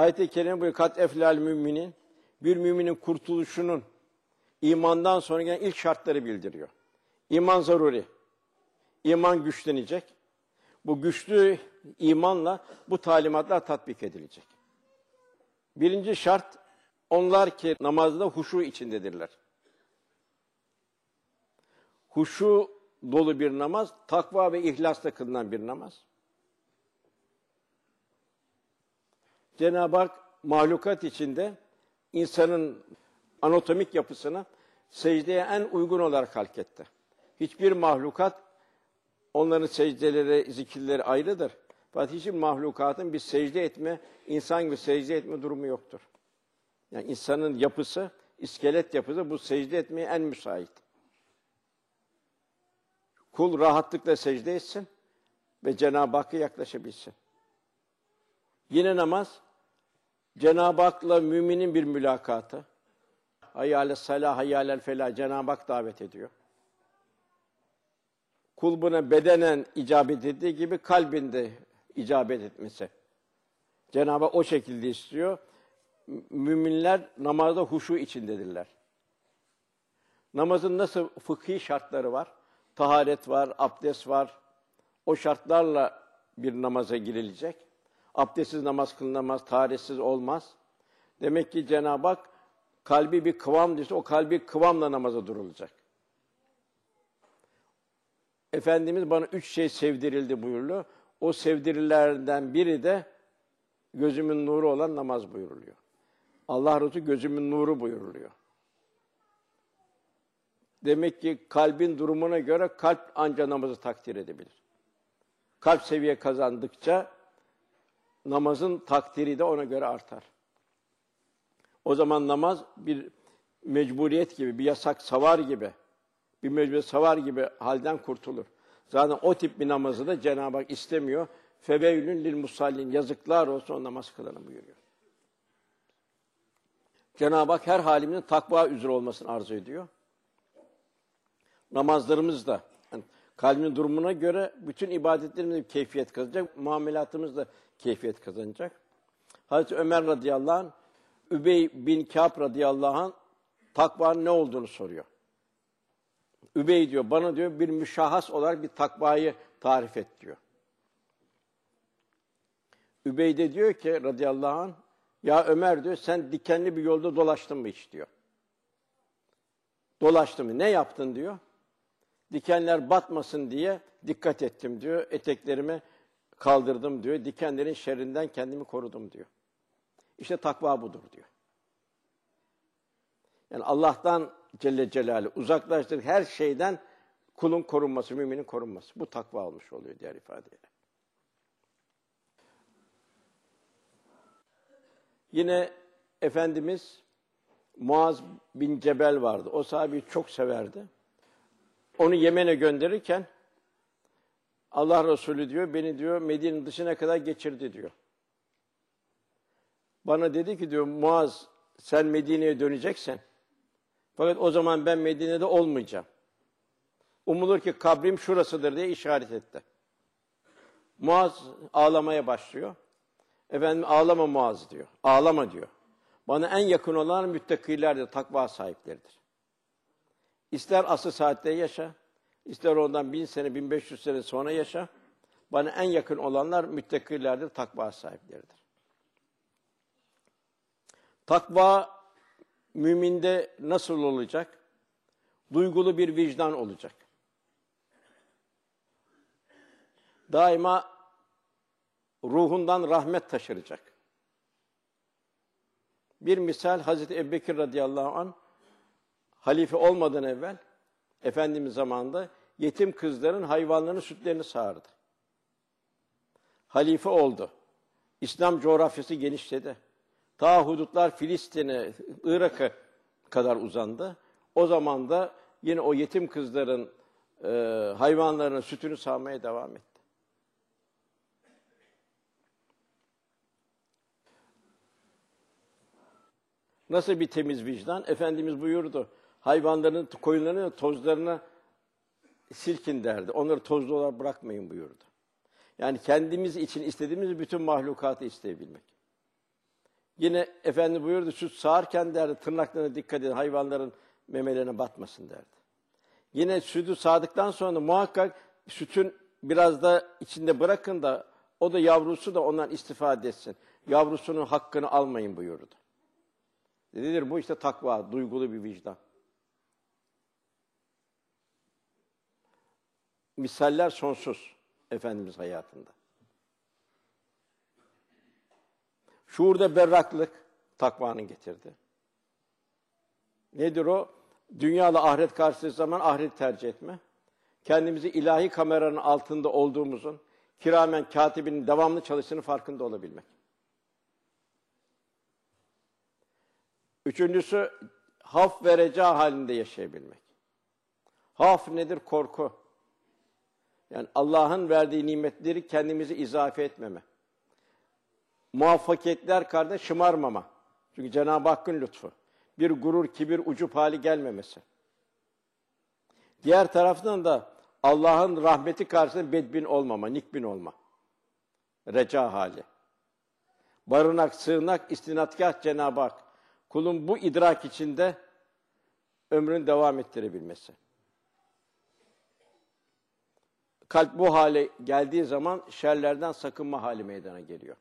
Ayet-i Kerime bu kat eflal müminin bir müminin kurtuluşunun imandan sonra gelen ilk şartları bildiriyor. İman zaruri. İman güçlenecek. Bu güçlü imanla bu talimatlar tatbik edilecek. Birinci şart onlar ki namazda huşu içindedirler. Huşu dolu bir namaz, takva ve ihlasla kılınan bir namaz. Cenab-ı Hak mahlukat içinde insanın anatomik yapısını secdeye en uygun olarak halketti. Hiçbir mahlukat onların secdeleri, zikirleri ayrıdır. Fakat hiçbir mahlukatın bir secde etme, insan gibi secde etme durumu yoktur. Yani insanın yapısı, iskelet yapısı bu secde etmeye en müsait. Kul rahatlıkla secde etsin ve Cenab-ı Hakk'a yaklaşabilsin. Yine namaz, Cenab-ı Hak'la müminin bir mülakatı. Hayyâle salah, hayyâlel felah Cenab-ı Hak davet ediyor. Kul buna bedenen icabet ettiği gibi kalbinde icabet etmesi. Cenab-ı Hak o şekilde istiyor. Müminler namazda huşu içindedirler. Namazın nasıl fıkhi şartları var? Taharet var, abdest var. O şartlarla bir namaza girilecek. Abdestsiz namaz kılınamaz, taharetsiz olmaz. Demek ki Cenab-ı Hak kalbi bir kıvam düştü, o kalbi kıvamla namaza durulacak. Efendimiz bana üç şey sevdirildi buyurdu. O sevdirilerden biri de gözümün nuru olan namaz buyuruluyor. Allah Resulü gözümün nuru buyuruluyor. Demek ki kalbin durumuna göre kalp anca namazı takdir edebilir. Kalp seviye kazandıkça namazın takdiri de ona göre artar. O zaman namaz bir mecburiyet gibi, bir yasak savar gibi, bir mecburiyet savar gibi halden kurtulur. Zaten o tip bir namazı da Cenab-ı Hak istemiyor. Febeylün lil musallin yazıklar olsun o namaz kılanı buyuruyor. Cenab-ı Hak her halimizin takva üzere olmasını arzu ediyor. Namazlarımız da kalbin durumuna göre bütün ibadetlerimiz de keyfiyet kazanacak, muamelatımız da keyfiyet kazanacak. Hazreti Ömer radıyallahu anh, Übey bin Kâb radıyallahu anh takvanın ne olduğunu soruyor. Übey diyor, bana diyor bir müşahhas olarak bir takvayı tarif et diyor. Übey de diyor ki radıyallahu anh, ya Ömer diyor, sen dikenli bir yolda dolaştın mı hiç diyor. Dolaştın mı? Ne yaptın diyor. Dikenler batmasın diye dikkat ettim diyor. Eteklerimi kaldırdım diyor. Dikenlerin şerrinden kendimi korudum diyor. İşte takva budur diyor. Yani Allah'tan Celle Celaluhu uzaklaştırdık her şeyden kulun korunması, müminin korunması. Bu takva olmuş oluyor diğer ifadeyle. Yine Efendimiz Muaz bin Cebel vardı. O sahabeyi çok severdi. Onu Yemen'e gönderirken Allah Resulü diyor, beni diyor Medine'nin dışına kadar geçirdi diyor. Bana dedi ki diyor Muaz sen Medine'ye döneceksen fakat o zaman ben Medine'de olmayacağım. Umulur ki kabrim şurasıdır diye işaret etti. Muaz ağlamaya başlıyor. Efendim ağlama Muaz diyor. Ağlama diyor. Bana en yakın olan müttakilerdir, takva sahipleridir. İster asıl saatte yaşa, ister ondan bin sene, bin beş yüz sene sonra yaşa. Bana en yakın olanlar müttakilerdir, takva sahipleridir. Takva müminde nasıl olacak? Duygulu bir vicdan olacak. Daima ruhundan rahmet taşıracak. Bir misal Hazreti Ebubekir radıyallahu an halife olmadan evvel Efendimiz zamanında yetim kızların hayvanlarının sütlerini sağardı. Halife oldu. İslam coğrafyası genişledi. Ta hudutlar Filistin'e, Irak'a kadar uzandı. O zaman da yine o yetim kızların e, hayvanlarının sütünü sağmaya devam etti. Nasıl bir temiz vicdan? Efendimiz buyurdu. Hayvanların, koyunların tozlarına silkin derdi. Onları tozlu olarak bırakmayın buyurdu. Yani kendimiz için istediğimiz bütün mahlukatı isteyebilmek. Yine Efendi buyurdu, süt sağarken derdi, tırnaklarına dikkat edin, hayvanların memelerine batmasın derdi. Yine sütü sağdıktan sonra muhakkak sütün biraz da içinde bırakın da o da yavrusu da ondan istifade etsin. Yavrusunun hakkını almayın buyurdu. Dedidir bu işte takva, duygulu bir vicdan. Misaller sonsuz Efendimiz hayatında. Şuurda berraklık takvanın getirdi. Nedir o? Dünyalı ahiret karşısı zaman ahiret tercih etme. Kendimizi ilahi kameranın altında olduğumuzun, kiramen katibinin devamlı çalıştığını farkında olabilmek. Üçüncüsü, haf ve reca halinde yaşayabilmek. Haf nedir? Korku. Yani Allah'ın verdiği nimetleri kendimizi izafe etmeme. Muvaffakiyetler kardeş şımarmama. Çünkü Cenab-ı Hakk'ın lütfu. Bir gurur, kibir, ucup hali gelmemesi. Diğer taraftan da Allah'ın rahmeti karşısında bedbin olmama, nikbin olma. Reca hali. Barınak, sığınak, istinadgah Cenab-ı Hak. Kulun bu idrak içinde ömrünü devam ettirebilmesi. Kalp bu hale geldiği zaman şerlerden sakınma hali meydana geliyor.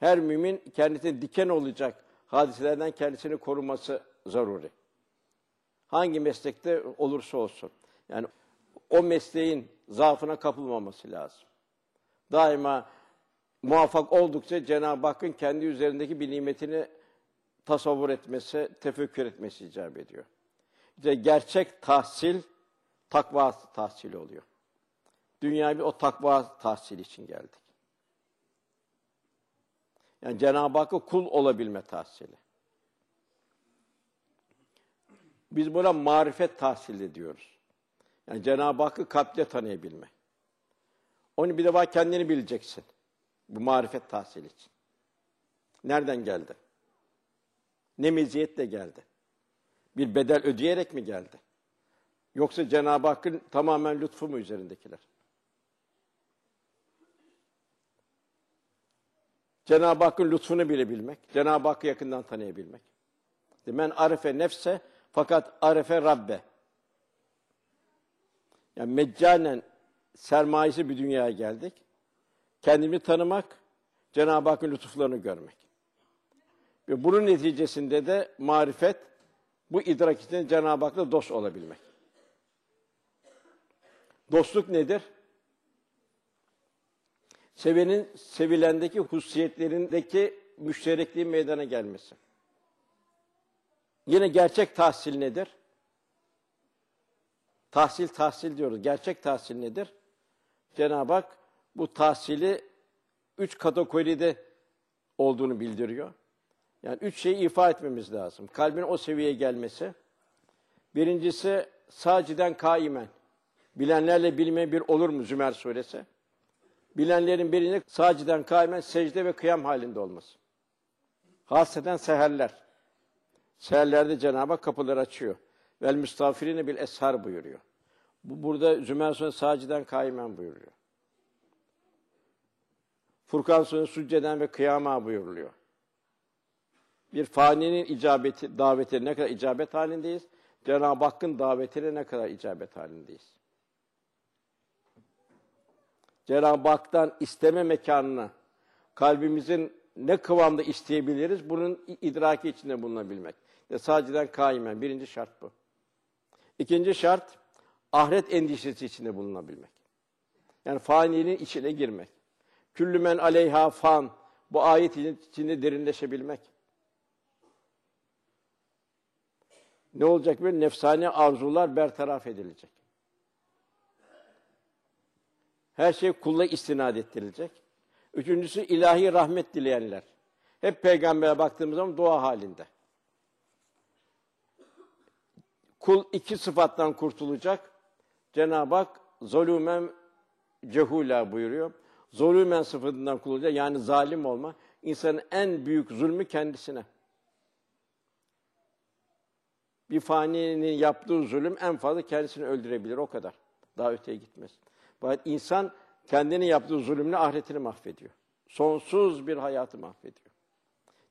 Her mümin kendisine diken olacak hadiselerden kendisini koruması zaruri. Hangi meslekte olursa olsun. Yani o mesleğin zaafına kapılmaması lazım. Daima muvaffak oldukça Cenab-ı Hakk'ın kendi üzerindeki bir nimetini tasavvur etmesi, tefekkür etmesi icap ediyor. İşte gerçek tahsil, takva tahsili oluyor. Dünyaya bir o takva tahsili için geldik. Yani Cenab-ı Hakk'a kul olabilme tahsili. Biz buna marifet tahsili diyoruz. Yani Cenab-ı Hakk'ı kalple tanıyabilme. Onu bir defa kendini bileceksin. Bu marifet tahsili için. Nereden geldi? Ne meziyetle geldi? Bir bedel ödeyerek mi geldi? Yoksa Cenab-ı Hakk'ın tamamen lütfu mu üzerindekiler? Cenab-ı Hakk'ın lütfunu bilebilmek, Cenab-ı Hakk'ı yakından tanıyabilmek. Men arife nefse fakat arife Rabbe. Yani meccanen sermayesi bir dünyaya geldik. Kendimi tanımak, Cenab-ı Hakk'ın lütuflarını görmek. Ve bunun neticesinde de marifet, bu idrak için Cenab-ı Hak'la dost olabilmek. Dostluk nedir? Sevenin sevilendeki hususiyetlerindeki müşterekliğin meydana gelmesi. Yine gerçek tahsil nedir? Tahsil tahsil diyoruz. Gerçek tahsil nedir? Cenab-ı Hak bu tahsili üç kategoride olduğunu bildiriyor. Yani üç şeyi ifa etmemiz lazım. Kalbin o seviyeye gelmesi. Birincisi saciden kaimen. Bilenlerle bilmeyen bir olur mu Zümer suresi? Bilenlerin birinin saciden kaimen secde ve kıyam halinde olması. Hasreten seherler. Seherlerde Cenab-ı Hak kapıları açıyor. Vel müstafirine bil eshar buyuruyor. Bu burada Zümer suresi saciden kaimen buyuruyor. Furkan suresi succeden ve kıyama buyuruluyor. Bir faninin icabeti, davetine ne kadar icabet halindeyiz? Cenab-ı Hakk'ın davetine ne kadar icabet halindeyiz? Cenab-ı Hak'tan isteme mekanına kalbimizin ne kıvamda isteyebiliriz? Bunun idraki içinde bulunabilmek. Ve sadece kaimen. Birinci şart bu. İkinci şart, ahiret endişesi içinde bulunabilmek. Yani faniliğin içine girmek. Küllü men aleyha fan. Bu ayet içinde derinleşebilmek. Ne olacak böyle? Nefsane arzular bertaraf edilecek. Her şey kulla istinad ettirilecek. Üçüncüsü ilahi rahmet dileyenler. Hep peygambere baktığımız zaman dua halinde. Kul iki sıfattan kurtulacak. Cenab-ı Hak zulümen cehula buyuruyor. Zulümen sıfatından kurtulacak. Yani zalim olma. İnsanın en büyük zulmü kendisine. Bir faninin yaptığı zulüm en fazla kendisini öldürebilir. O kadar. Daha öteye gitmez. Fakat insan kendini yaptığı zulümle ahiretini mahvediyor. Sonsuz bir hayatı mahvediyor.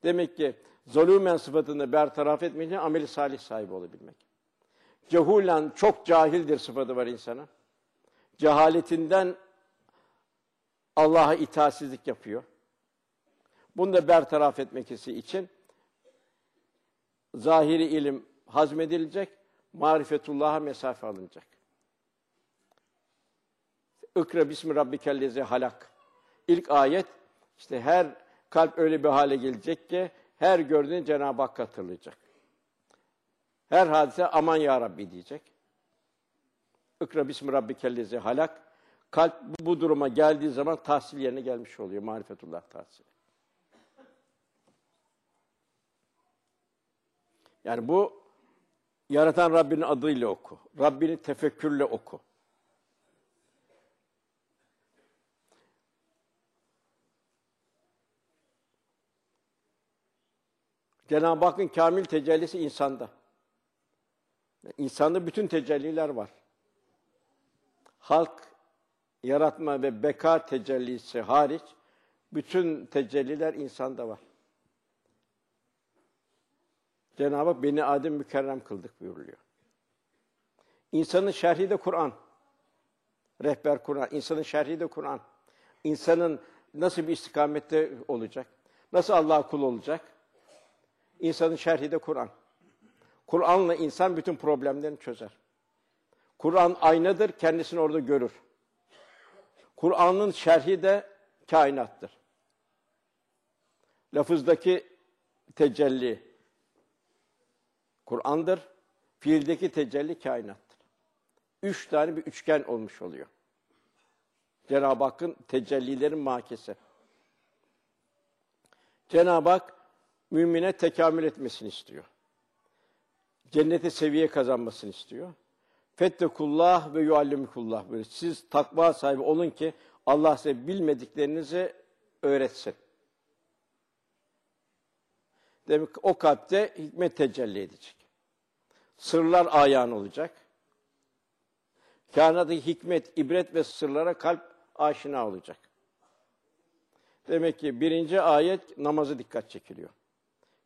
Demek ki zulümen sıfatını bertaraf etmeyince ameli salih sahibi olabilmek. Cehulen çok cahildir sıfatı var insana. Cehaletinden Allah'a itaatsizlik yapıyor. Bunu da bertaraf etmekisi için zahiri ilim hazmedilecek, marifetullah'a mesafe alınacak. İkra bismi rabbikellezi halak. İlk ayet işte her kalp öyle bir hale gelecek ki her gördüğün Cenab-ı Hak hatırlayacak. Her hadise aman ya Rabbi diyecek. İkra bismi rabbikellezi halak. Kalp bu duruma geldiği zaman tahsil yerine gelmiş oluyor. Marifetullah tahsili. Yani bu yaratan Rabbinin adıyla oku. Rabbini tefekkürle oku. Cenab-ı Hakk'ın kamil tecellisi insanda. İnsanda bütün tecelliler var. Halk, yaratma ve beka tecellisi hariç, bütün tecelliler insanda var. Cenab-ı Hak beni Adem mükerrem kıldık buyuruluyor. İnsanın şerhi de Kur'an. Rehber Kur'an. İnsanın şerhi de Kur'an. İnsanın nasıl bir istikamette olacak? Nasıl Allah'a kul olacak? İnsanın şerhi de Kur'an. Kur'an'la insan bütün problemlerini çözer. Kur'an aynadır, kendisini orada görür. Kur'an'ın şerhi de kainattır. Lafızdaki tecelli Kur'an'dır, fiildeki tecelli kainattır. Üç tane bir üçgen olmuş oluyor. Cenab-ı Hakk'ın tecellilerin makesi. Cenab-ı Hak mümine tekamül etmesini istiyor. Cennete seviye kazanmasını istiyor. Fettekullah ve yuallimukullah. Siz takva sahibi olun ki Allah size bilmediklerinizi öğretsin. Demek ki o kalpte hikmet tecelli edecek. Sırlar ayağın olacak. Kainattaki hikmet, ibret ve sırlara kalp aşina olacak. Demek ki birinci ayet namazı dikkat çekiliyor.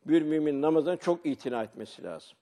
Bir mümin namazdan çok itina etmesi lazım.